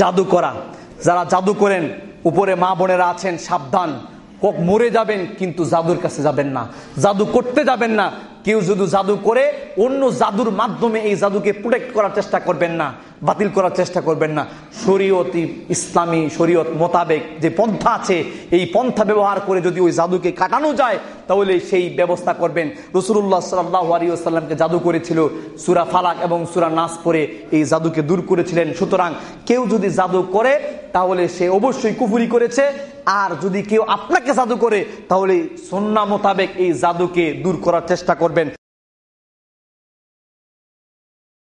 জাদু করা। যারা জাদু করেন উপরে মা বোনেরা আছেন সাবধান। মরে যাবেন, কিন্তু জাদুর কাছে যাবেন না। জাদু করতে যাবেন না। কেউ যদি জাদু করে, অন্য জাদুর মাধ্যমে এই জাদুকে প্রোটেক্ট করার চেষ্টা করবেন না, বাতিল করার চেষ্টা করবেন না। শরীয়তি ইসলামী শরীয়ত মোতাবেক যে পন্থা আছে, এই পন্থা ব্যবহার করে যদি ওই জাদুকে কাটানো যায়, তাহলে সেই ব্যবস্থা করবেন। রসুল্লাহ সাল্লাহ আলিয়াল্লামকে জাদু করেছিল। সুরা ফালাক এবং সুরা নাস পরে এই জাদুকে দূর করেছিলেন। সুতরাং কেউ যদি জাদু করে তাহলে সে অবশ্যই কুফুরি করেছে। আর যদি কেউ আপনাকে জাদু করে, তাহলে সন্না মোতাবেক এই জাদুকে দূর করার চেষ্টা করবেন।